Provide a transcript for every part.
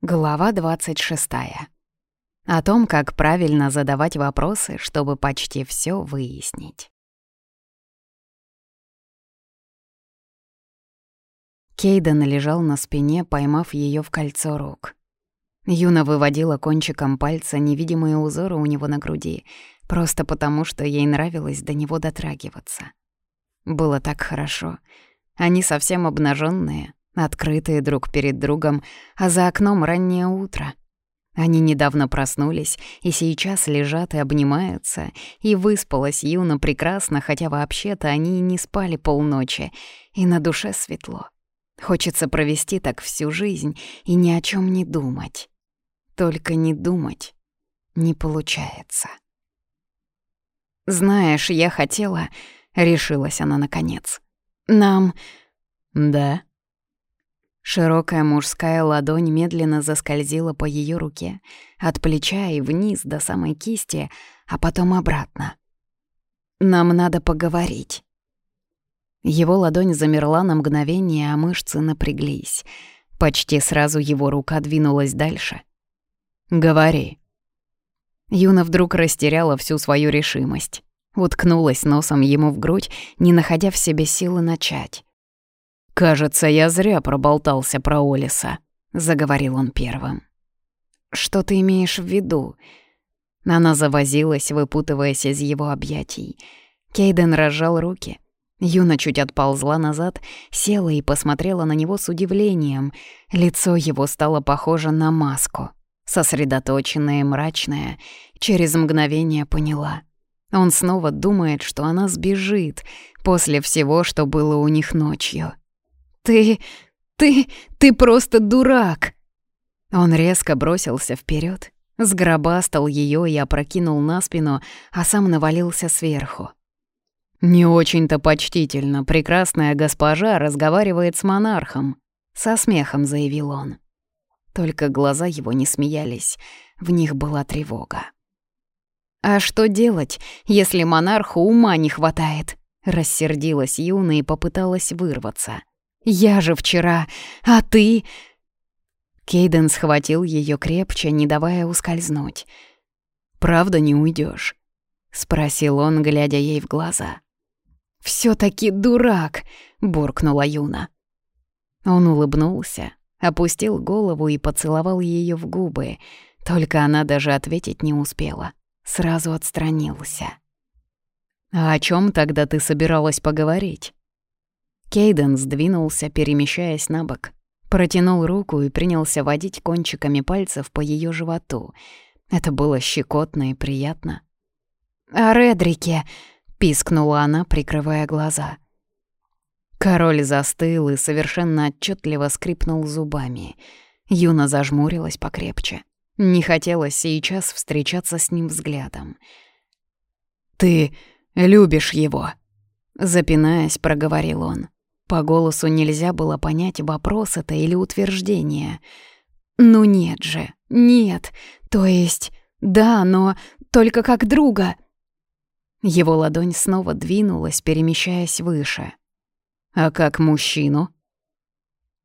Глава 26. О том, как правильно задавать вопросы, чтобы почти все выяснить. Кейден лежал на спине, поймав ее в кольцо рук. Юна выводила кончиком пальца невидимые узоры у него на груди, просто потому, что ей нравилось до него дотрагиваться. Было так хорошо. Они совсем обнаженные, открытые друг перед другом, а за окном раннее утро. Они недавно проснулись и сейчас лежат и обнимаются, и выспалась Юна прекрасно, хотя вообще-то они не спали полночи, и на душе светло. Хочется провести так всю жизнь и ни о чем не думать. Только не думать не получается. «Знаешь, я хотела...» — решилась она наконец. «Нам...» «Да?» Широкая мужская ладонь медленно заскользила по ее руке, от плеча и вниз до самой кисти, а потом обратно. «Нам надо поговорить». Его ладонь замерла на мгновение, а мышцы напряглись. Почти сразу его рука двинулась дальше. «Говори». Юна вдруг растеряла всю свою решимость. Уткнулась носом ему в грудь, не находя в себе силы начать. «Кажется, я зря проболтался про Олиса», — заговорил он первым. «Что ты имеешь в виду?» Она завозилась, выпутываясь из его объятий. Кейден разжал руки. Юна чуть отползла назад, села и посмотрела на него с удивлением. Лицо его стало похоже на маску, сосредоточенное мрачное. Через мгновение поняла. Он снова думает, что она сбежит после всего, что было у них ночью. «Ты... ты... ты просто дурак!» Он резко бросился вперед, сгробастал ее и опрокинул на спину, а сам навалился сверху. «Не очень-то почтительно прекрасная госпожа разговаривает с монархом», — со смехом заявил он. Только глаза его не смеялись, в них была тревога. «А что делать, если монарху ума не хватает?» — рассердилась Юна и попыталась вырваться. Я же вчера, а ты...» Кейден схватил ее крепче, не давая ускользнуть. «Правда не уйдешь? спросил он, глядя ей в глаза. все таки дурак!» — буркнула Юна. Он улыбнулся, опустил голову и поцеловал ее в губы, только она даже ответить не успела, сразу отстранился. «А о чем тогда ты собиралась поговорить?» Кейден сдвинулся, перемещаясь на бок. Протянул руку и принялся водить кончиками пальцев по ее животу. Это было щекотно и приятно. «А Редрике!» — пискнула она, прикрывая глаза. Король застыл и совершенно отчетливо скрипнул зубами. Юна зажмурилась покрепче. Не хотелось сейчас встречаться с ним взглядом. «Ты любишь его?» Запинаясь, проговорил он. По голосу нельзя было понять, вопрос это или утверждение. «Ну нет же, нет, то есть, да, но только как друга». Его ладонь снова двинулась, перемещаясь выше. «А как мужчину?»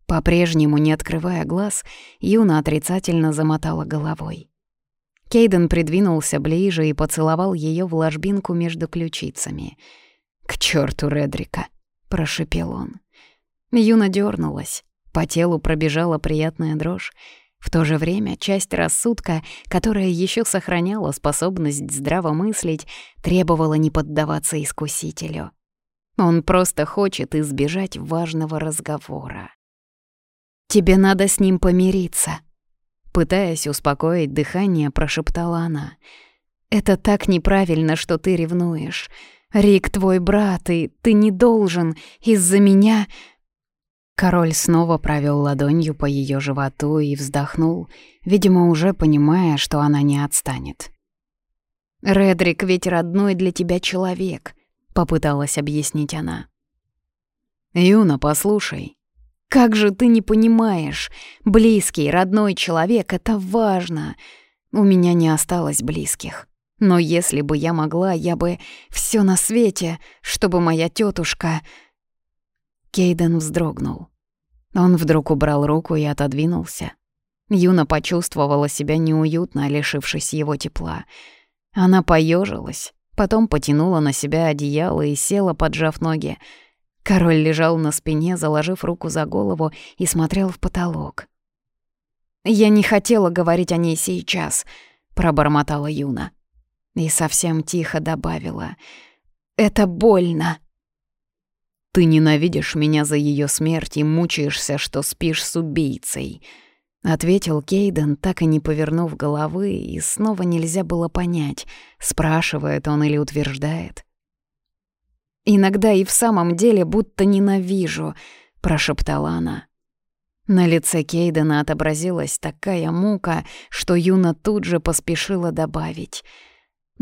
По-прежнему, не открывая глаз, Юна отрицательно замотала головой. Кейден придвинулся ближе и поцеловал ее в ложбинку между ключицами. «К черту Редрика!» Прошипел он. Юна дернулась, по телу пробежала приятная дрожь. В то же время часть рассудка, которая еще сохраняла способность здраво мыслить, требовала не поддаваться искусителю. Он просто хочет избежать важного разговора. «Тебе надо с ним помириться», — пытаясь успокоить дыхание, прошептала она. «Это так неправильно, что ты ревнуешь. Рик твой брат, и ты не должен из-за меня...» Король снова провел ладонью по ее животу и вздохнул, видимо, уже понимая, что она не отстанет. «Редрик ведь родной для тебя человек», — попыталась объяснить она. «Юна, послушай». «Как же ты не понимаешь? Близкий, родной человек — это важно. У меня не осталось близких». Но если бы я могла, я бы все на свете, чтобы моя тетушка. Кейден вздрогнул. Он вдруг убрал руку и отодвинулся. Юна почувствовала себя неуютно, лишившись его тепла. Она поежилась, потом потянула на себя одеяло и села, поджав ноги. Король лежал на спине, заложив руку за голову и смотрел в потолок. «Я не хотела говорить о ней сейчас», — пробормотала Юна. И совсем тихо добавила. «Это больно». «Ты ненавидишь меня за ее смерть и мучаешься, что спишь с убийцей», — ответил Кейден, так и не повернув головы, и снова нельзя было понять, спрашивает он или утверждает. «Иногда и в самом деле будто ненавижу», — прошептала она. На лице Кейдена отобразилась такая мука, что Юна тут же поспешила добавить.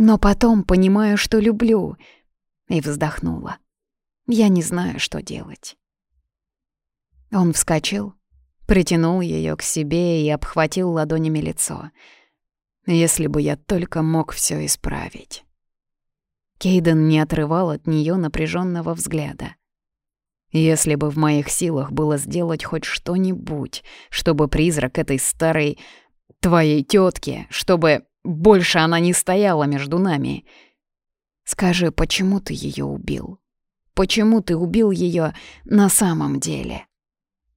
«Но потом понимаю, что люблю», и вздохнула. «Я не знаю, что делать». Он вскочил, притянул ее к себе и обхватил ладонями лицо. «Если бы я только мог все исправить». Кейден не отрывал от нее напряженного взгляда. Если бы в моих силах было сделать хоть что-нибудь, чтобы призрак этой старой твоей тетки, чтобы больше она не стояла между нами. Скажи, почему ты ее убил? Почему ты убил ее на самом деле?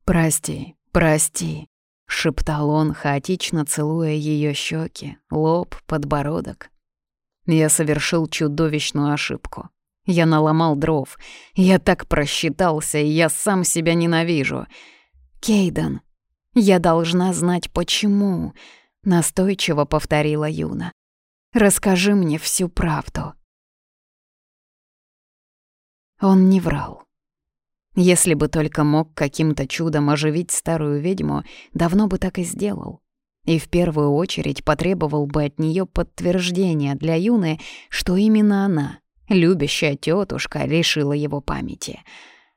Прости, прости, шептал он, хаотично целуя ее щеки, лоб, подбородок. Я совершил чудовищную ошибку. Я наломал дров. Я так просчитался, и я сам себя ненавижу. Кейден, я должна знать, почему, настойчиво повторила Юна. Расскажи мне всю правду. Он не врал. Если бы только мог каким-то чудом оживить старую ведьму, давно бы так и сделал. И в первую очередь потребовал бы от нее подтверждения для Юны, что именно она — Любящая тетушка лишила его памяти.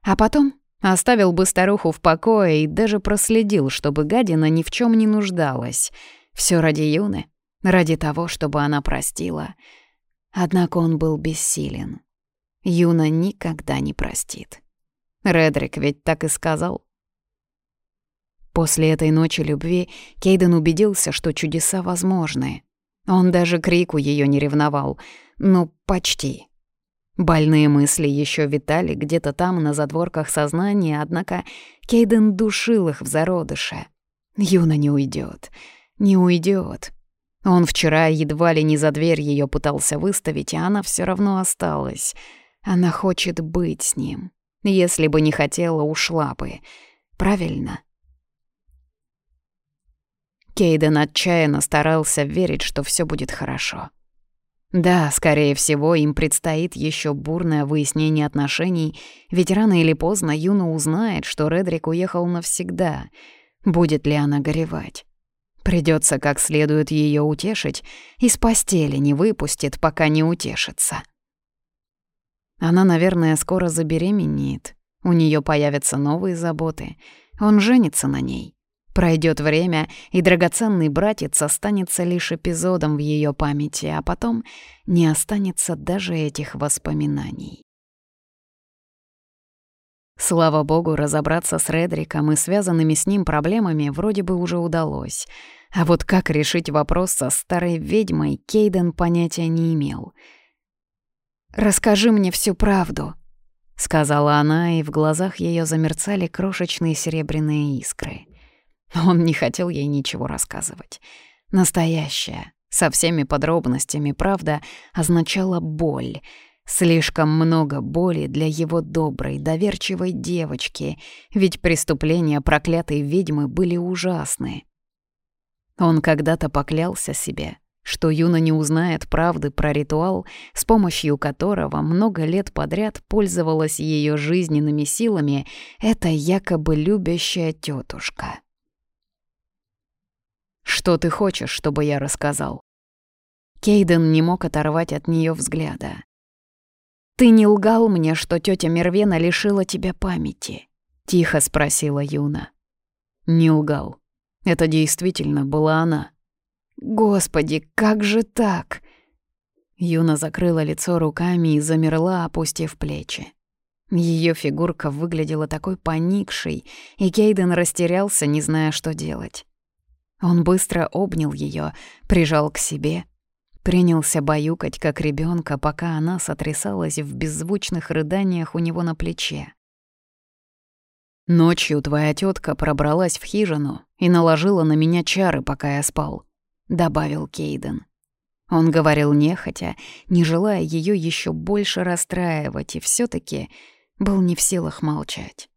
А потом оставил бы старуху в покое и даже проследил, чтобы гадина ни в чем не нуждалась. Все ради Юны, ради того, чтобы она простила. Однако он был бессилен. Юна никогда не простит. Редрик ведь так и сказал. После этой ночи любви Кейден убедился, что чудеса возможны. Он даже крику ее не ревновал. Ну, почти. Больные мысли еще витали где-то там, на задворках сознания, однако Кейден душил их в зародыше. Юна не уйдет, не уйдет. Он вчера едва ли не за дверь ее пытался выставить, а она все равно осталась. Она хочет быть с ним. Если бы не хотела, ушла бы. Правильно? Кейден отчаянно старался верить, что все будет хорошо. Да, скорее всего, им предстоит еще бурное выяснение отношений, ведь рано или поздно Юна узнает, что Редрик уехал навсегда. Будет ли она горевать? Придется как следует ее утешить, из постели не выпустит, пока не утешится. Она, наверное, скоро забеременеет. У нее появятся новые заботы. Он женится на ней. Пройдет время, и драгоценный братец останется лишь эпизодом в ее памяти, а потом не останется даже этих воспоминаний. Слава богу, разобраться с Редриком и связанными с ним проблемами вроде бы уже удалось. А вот как решить вопрос со старой ведьмой, Кейден понятия не имел. «Расскажи мне всю правду», — сказала она, и в глазах ее замерцали крошечные серебряные искры. Он не хотел ей ничего рассказывать. Настоящая, со всеми подробностями, правда, означала боль. Слишком много боли для его доброй, доверчивой девочки, ведь преступления проклятой ведьмы были ужасны. Он когда-то поклялся себе, что Юна не узнает правды про ритуал, с помощью которого много лет подряд пользовалась ее жизненными силами эта якобы любящая тетушка. Что ты хочешь, чтобы я рассказал?» Кейден не мог оторвать от нее взгляда. «Ты не лгал мне, что тетя Мервена лишила тебя памяти?» — тихо спросила Юна. «Не лгал. Это действительно была она». «Господи, как же так?» Юна закрыла лицо руками и замерла, опустив плечи. Ее фигурка выглядела такой поникшей, и Кейден растерялся, не зная, что делать. Он быстро обнял ее, прижал к себе, принялся баюкать, как ребенка, пока она сотрясалась в беззвучных рыданиях у него на плече. «Ночью твоя тетка пробралась в хижину и наложила на меня чары, пока я спал», — добавил Кейден. Он говорил нехотя, не желая ее еще больше расстраивать, и все таки был не в силах молчать.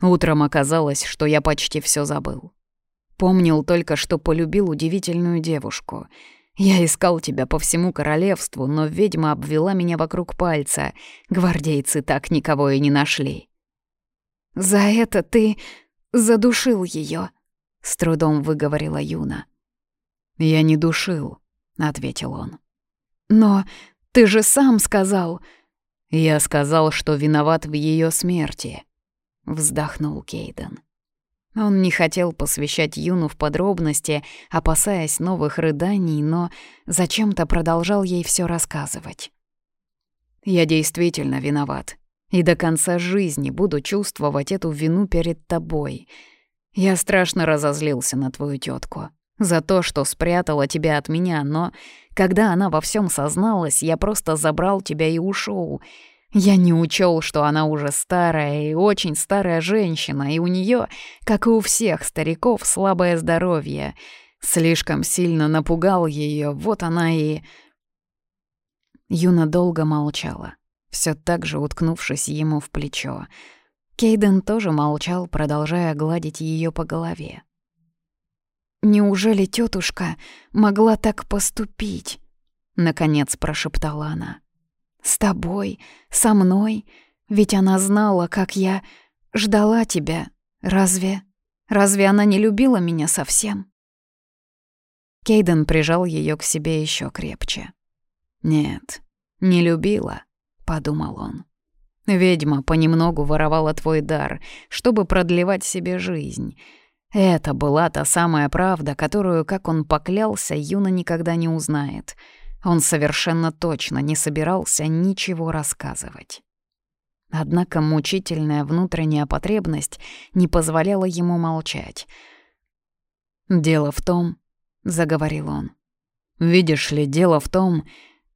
Утром оказалось, что я почти все забыл. Помнил только, что полюбил удивительную девушку. Я искал тебя по всему королевству, но ведьма обвела меня вокруг пальца. Гвардейцы так никого и не нашли. «За это ты задушил ее, с трудом выговорила Юна. «Я не душил», — ответил он. «Но ты же сам сказал...» «Я сказал, что виноват в ее смерти», — вздохнул Кейден. Он не хотел посвящать Юну в подробности, опасаясь новых рыданий, но зачем-то продолжал ей все рассказывать. «Я действительно виноват, и до конца жизни буду чувствовать эту вину перед тобой. Я страшно разозлился на твою тетку за то, что спрятала тебя от меня, но когда она во всем созналась, я просто забрал тебя и ушел. Я не учел, что она уже старая и очень старая женщина, и у нее, как и у всех стариков, слабое здоровье. Слишком сильно напугал ее, вот она и... Юна долго молчала, все так же уткнувшись ему в плечо. Кейден тоже молчал, продолжая гладить ее по голове. «Неужели тетушка могла так поступить?» — наконец прошептала она. С тобой, со мной, ведь она знала, как я ждала тебя. Разве... разве она не любила меня совсем?» Кейден прижал ее к себе еще крепче. «Нет, не любила», — подумал он. «Ведьма понемногу воровала твой дар, чтобы продлевать себе жизнь. Это была та самая правда, которую, как он поклялся, Юна никогда не узнает». Он совершенно точно не собирался ничего рассказывать. Однако мучительная внутренняя потребность не позволяла ему молчать. «Дело в том», — заговорил он, — «видишь ли, дело в том,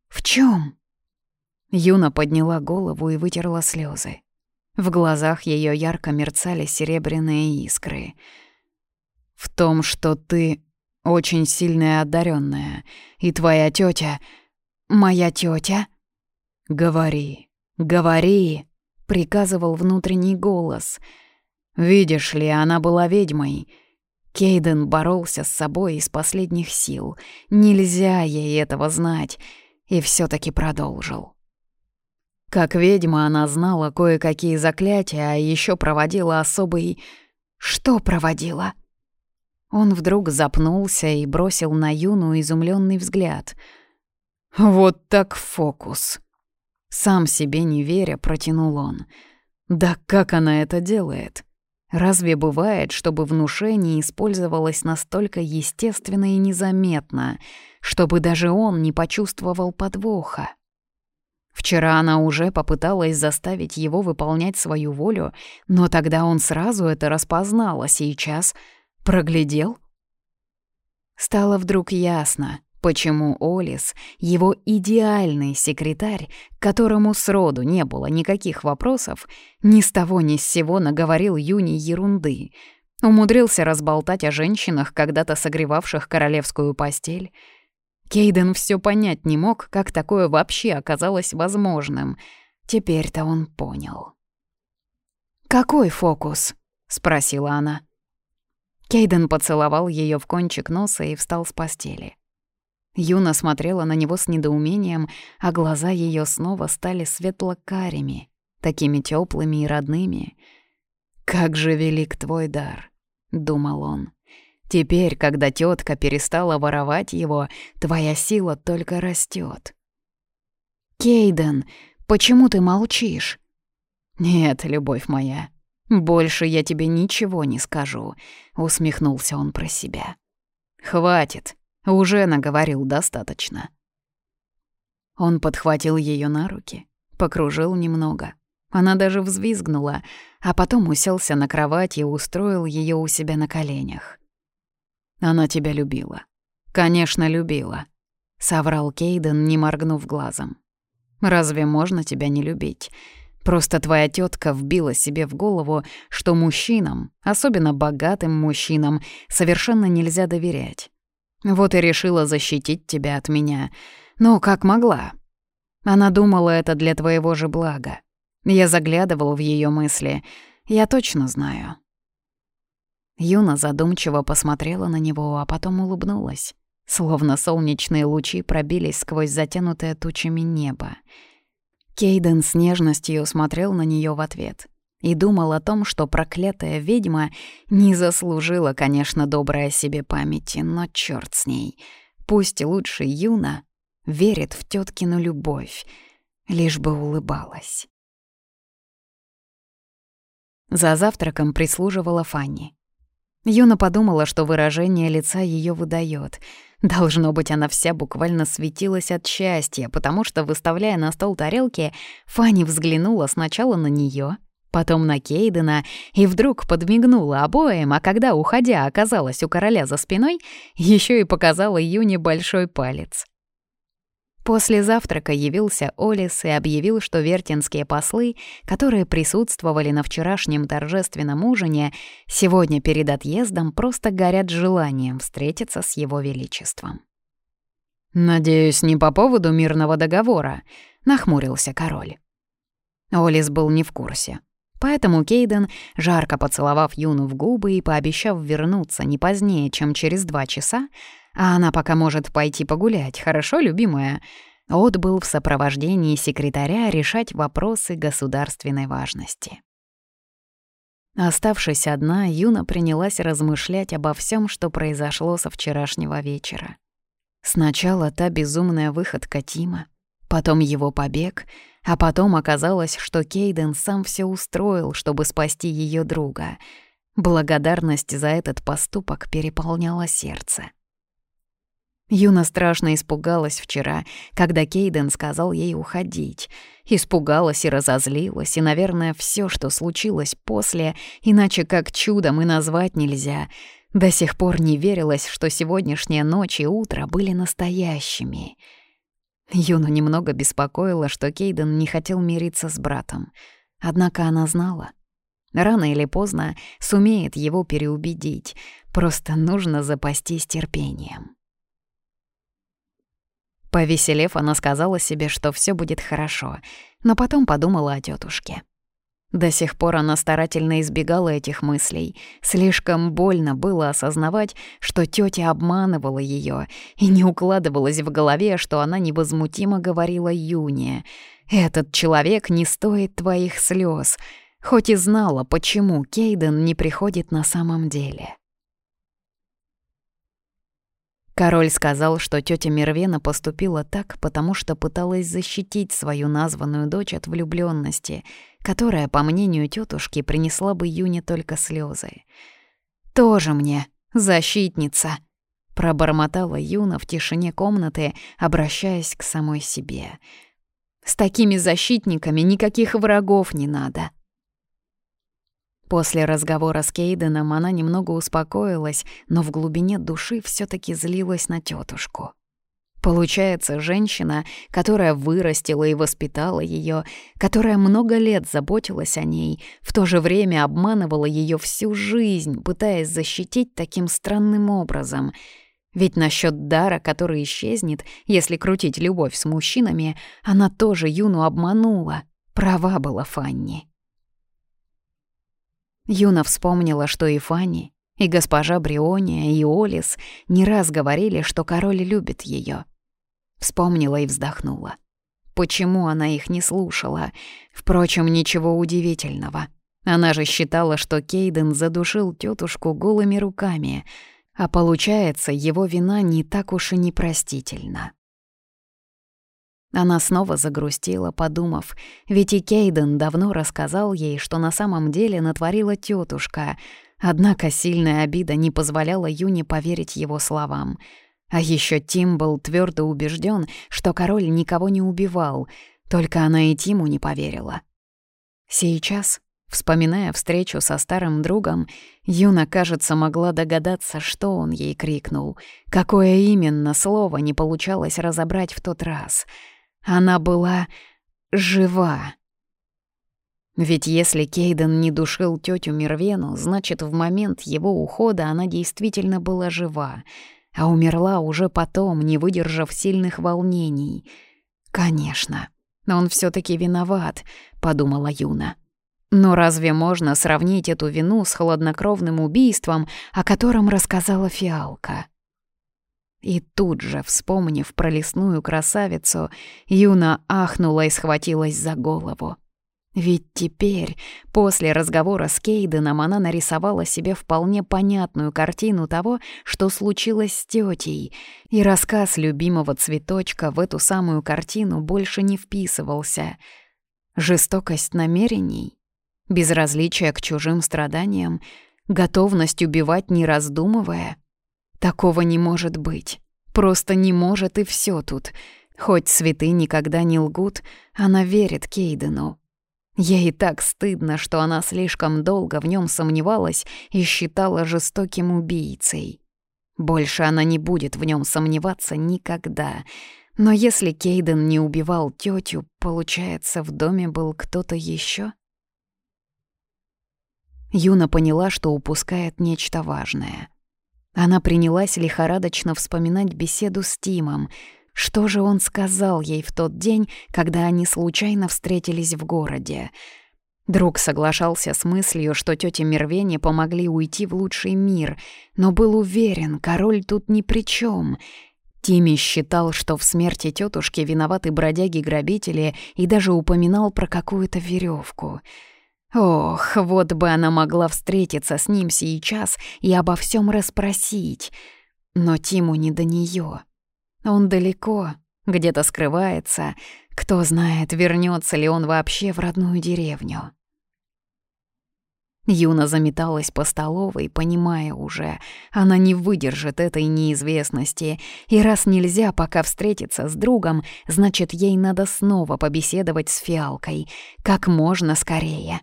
в чем? Юна подняла голову и вытерла слезы. В глазах ее ярко мерцали серебряные искры. «В том, что ты очень сильная одаренная, и твоя тетя, моя тетя. Говори, говори, приказывал внутренний голос. Видишь ли, она была ведьмой. Кейден боролся с собой из последних сил. Нельзя ей этого знать, и все таки продолжил. Как ведьма она знала кое-какие заклятия, а еще проводила особый... Что проводила? Он вдруг запнулся и бросил на Юну изумленный взгляд. «Вот так фокус!» Сам себе не веря, протянул он. «Да как она это делает? Разве бывает, чтобы внушение использовалось настолько естественно и незаметно, чтобы даже он не почувствовал подвоха?» Вчера она уже попыталась заставить его выполнять свою волю, но тогда он сразу это распознал, а сейчас Проглядел? Стало вдруг ясно, почему Олис, его идеальный секретарь, которому сроду не было никаких вопросов, ни с того ни с сего наговорил Юни ерунды, умудрился разболтать о женщинах, когда-то согревавших королевскую постель. Кейден все понять не мог, как такое вообще оказалось возможным. Теперь-то он понял. «Какой фокус?» — спросила она. Кейден поцеловал ее в кончик носа и встал с постели. Юна смотрела на него с недоумением, а глаза ее снова стали светло-карими, такими теплыми и родными. «Как же велик твой дар!» — думал он. «Теперь, когда тетка перестала воровать его, твоя сила только растет. «Кейден, почему ты молчишь?» «Нет, любовь моя, «Больше я тебе ничего не скажу», — усмехнулся он про себя. «Хватит, уже наговорил достаточно». Он подхватил ее на руки, покружил немного. Она даже взвизгнула, а потом уселся на кровать и устроил ее у себя на коленях. Она тебя любила. Конечно, любила. Соврал Кейден, не моргнув глазом. Разве можно тебя не любить? Просто твоя тетка вбила себе в голову, что мужчинам, особенно богатым мужчинам, совершенно нельзя доверять. Вот и решила защитить тебя от меня. Ну, как могла. Она думала это для твоего же блага. Я заглядывал в ее мысли. Я точно знаю. Юна задумчиво посмотрела на него, а потом улыбнулась. Словно солнечные лучи пробились сквозь затянутое тучами небо. Кейден с нежностью смотрел на нее в ответ и думал о том, что проклятая ведьма не заслужила, конечно, доброй о себе памяти, но черт с ней. Пусть лучше Юна верит в теткину любовь, лишь бы улыбалась. За завтраком прислуживала Фанни. Юна подумала, что выражение лица ее выдает. Должно быть, она вся буквально светилась от счастья, потому что, выставляя на стол тарелки, Фанни взглянула сначала на нее, потом на Кейдена и вдруг подмигнула обоим, а когда, уходя, оказалась у короля за спиной, еще и показала Юне большой палец. После завтрака явился Олис и объявил, что вертинские послы, которые присутствовали на вчерашнем торжественном ужине, сегодня перед отъездом просто горят желанием встретиться с его величеством. «Надеюсь, не по поводу мирного договора», — нахмурился король. Олис был не в курсе. Поэтому Кейден, жарко поцеловав Юну в губы и пообещав вернуться не позднее, чем через два часа, а она пока может пойти погулять, хорошо, любимая?» Отбыл в сопровождении секретаря решать вопросы государственной важности. Оставшись одна, Юна принялась размышлять обо всем, что произошло со вчерашнего вечера. Сначала та безумная выходка Тима, потом его побег, а потом оказалось, что Кейден сам все устроил, чтобы спасти ее друга. Благодарность за этот поступок переполняла сердце. Юна страшно испугалась вчера, когда Кейден сказал ей уходить. Испугалась и разозлилась, и, наверное, все, что случилось после, иначе как чудом и назвать нельзя. До сих пор не верилось, что сегодняшняя ночь и утро были настоящими. Юну немного беспокоило, что Кейден не хотел мириться с братом. Однако она знала. Рано или поздно сумеет его переубедить, просто нужно запастись терпением. Повеселев, она сказала себе, что все будет хорошо, но потом подумала о тетушке. До сих пор она старательно избегала этих мыслей. Слишком больно было осознавать, что тетя обманывала ее, и не укладывалось в голове, что она невозмутимо говорила Юне. «Этот человек не стоит твоих слез», хоть и знала, почему Кейден не приходит на самом деле. Король сказал, что тетя Мервена поступила так, потому что пыталась защитить свою названную дочь от влюбленности, которая, по мнению тетушки, принесла бы Юне только слезы. «Тоже мне защитница!» — пробормотала Юна в тишине комнаты, обращаясь к самой себе. «С такими защитниками никаких врагов не надо!» После разговора с Кейденом она немного успокоилась, но в глубине души все таки злилась на тетушку. Получается, женщина, которая вырастила и воспитала ее, которая много лет заботилась о ней, в то же время обманывала ее всю жизнь, пытаясь защитить таким странным образом. Ведь насчет дара, который исчезнет, если крутить любовь с мужчинами, она тоже Юну обманула. Права была Фанни. Юна вспомнила, что и Фанни, и госпожа Бриония, и Олис не раз говорили, что король любит ее. Вспомнила и вздохнула. Почему она их не слушала? Впрочем, ничего удивительного. Она же считала, что Кейден задушил тетушку голыми руками, а получается, его вина не так уж и непростительна. Она снова загрустила, подумав, ведь и Кейден давно рассказал ей, что на самом деле натворила тетушка. Однако сильная обида не позволяла Юне поверить его словам. А еще Тим был твердо убежден, что король никого не убивал, только она и Тиму не поверила. Сейчас, Вспоминая встречу со старым другом, Юна, кажется, могла догадаться, что он ей крикнул, какое именно слово не получалось разобрать в тот раз. Она была жива. Ведь если Кейден не душил тетю Мирвену, значит, в момент его ухода она действительно была жива, а умерла уже потом, не выдержав сильных волнений. «Конечно, он все таки виноват», — подумала Юна. Но разве можно сравнить эту вину с хладнокровным убийством, о котором рассказала Фиалка? И тут же, вспомнив про лесную красавицу, Юна ахнула и схватилась за голову. Ведь теперь, после разговора с Кейденом, она нарисовала себе вполне понятную картину того, что случилось с тетей, и рассказ любимого цветочка в эту самую картину больше не вписывался. Жестокость намерений? безразличие к чужим страданиям, готовность убивать не раздумывая. Такого не может быть. Просто не может и все тут. Хоть цветы никогда не лгут, она верит Кейдену. Ей так стыдно, что она слишком долго в нем сомневалась и считала жестоким убийцей. Больше она не будет в нем сомневаться никогда. Но если Кейден не убивал тетю, получается, в доме был кто-то еще? Юна поняла, что упускает нечто важное. Она принялась лихорадочно вспоминать беседу с Тимом. Что же он сказал ей в тот день, когда они случайно встретились в городе? Друг соглашался с мыслью, что тёте Мервене помогли уйти в лучший мир, но был уверен, король тут ни при чем. Тими считал, что в смерти тетушки виноваты бродяги-грабители и даже упоминал про какую-то веревку. Ох, вот бы она могла встретиться с ним сейчас и обо всем расспросить. Но Тиму не до нее. Он далеко, где-то скрывается. Кто знает, вернется ли он вообще в родную деревню. Юна заметалась по столовой, понимая уже, она не выдержит этой неизвестности, и раз нельзя пока встретиться с другом, значит, ей надо снова побеседовать с фиалкой, как можно скорее.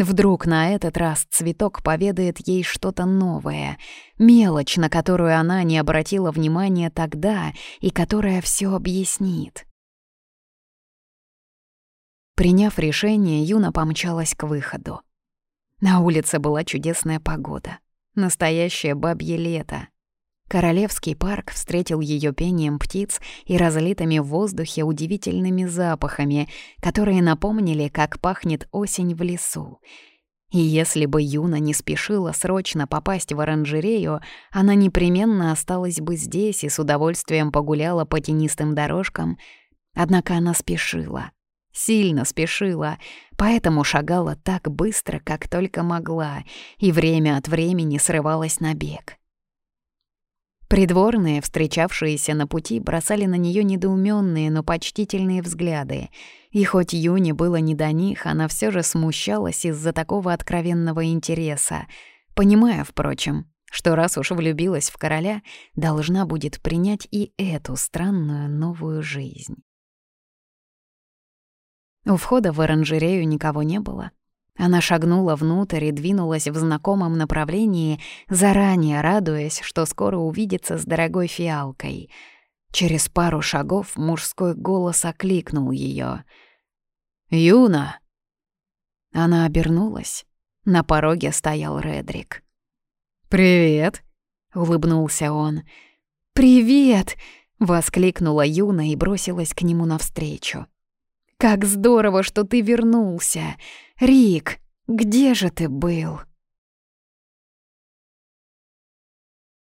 Вдруг на этот раз цветок поведает ей что-то новое, мелочь, на которую она не обратила внимания тогда и которая все объяснит. Приняв решение, Юна помчалась к выходу. На улице была чудесная погода. Настоящее бабье лето. Королевский парк встретил ее пением птиц и разлитыми в воздухе удивительными запахами, которые напомнили, как пахнет осень в лесу. И если бы Юна не спешила срочно попасть в оранжерею, она непременно осталась бы здесь и с удовольствием погуляла по тенистым дорожкам. Однако она спешила, сильно спешила, поэтому шагала так быстро, как только могла, и время от времени срывалась на бег. Придворные, встречавшиеся на пути, бросали на нее недоуменные, но почтительные взгляды. И хоть Юне было не до них, она все же смущалась из-за такого откровенного интереса, понимая, впрочем, что раз уж влюбилась в короля, должна будет принять и эту странную новую жизнь. У входа в оранжерею никого не было. Она шагнула внутрь и двинулась в знакомом направлении, заранее радуясь, что скоро увидится с дорогой фиалкой. Через пару шагов мужской голос окликнул ее. «Юна!» Она обернулась. На пороге стоял Редрик. «Привет!» — улыбнулся он. «Привет!» — воскликнула Юна и бросилась к нему навстречу. «Как здорово, что ты вернулся! Рик, где же ты был?»